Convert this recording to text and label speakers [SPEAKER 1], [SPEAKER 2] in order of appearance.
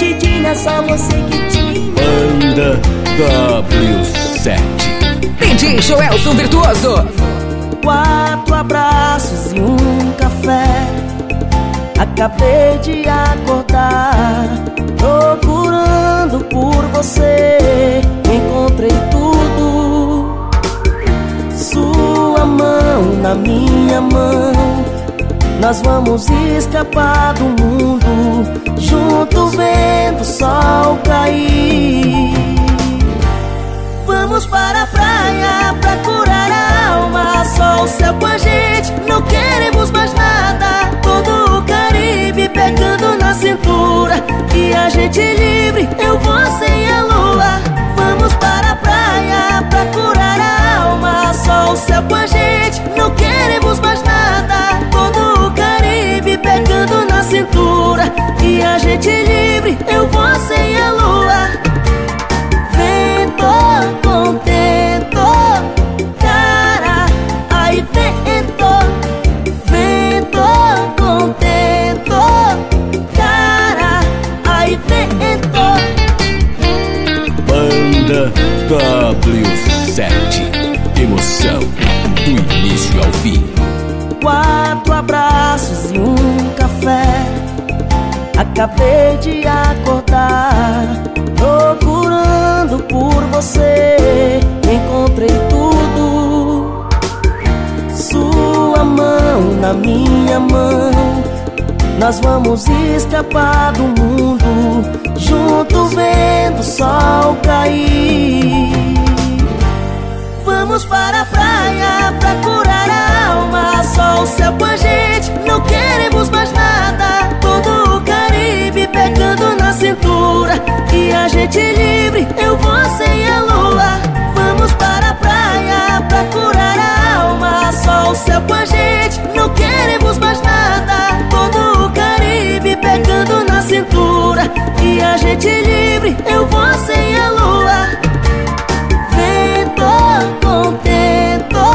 [SPEAKER 1] mexidinha, só você que te
[SPEAKER 2] Banda W7
[SPEAKER 3] DJ Joelson Virtuoso.
[SPEAKER 1] Quatro abraços e um café. Acabei de acordar Procurando por você. Encontrei tudo. Sua mão na minha mão Nós vamos escapar do mundo Junto vendo o sol cair. Vamos para a praia pra curar a alma Só o céu com a gente, não queremos mais nada. Todo o Caribe pegando na cintura E a gente livre, eu, você e gente livre, eu, você e a lua. Vento contento, cara, ai vento, vento contento, cara, ai vento.
[SPEAKER 2] Banda W7 Emoção
[SPEAKER 1] Acabei de acordar, procurando por você. Encontrei tudo. Sua mão na minha mão. Nós vamos escapar do mundo, junto vendo o sol cair. Vamos para a praia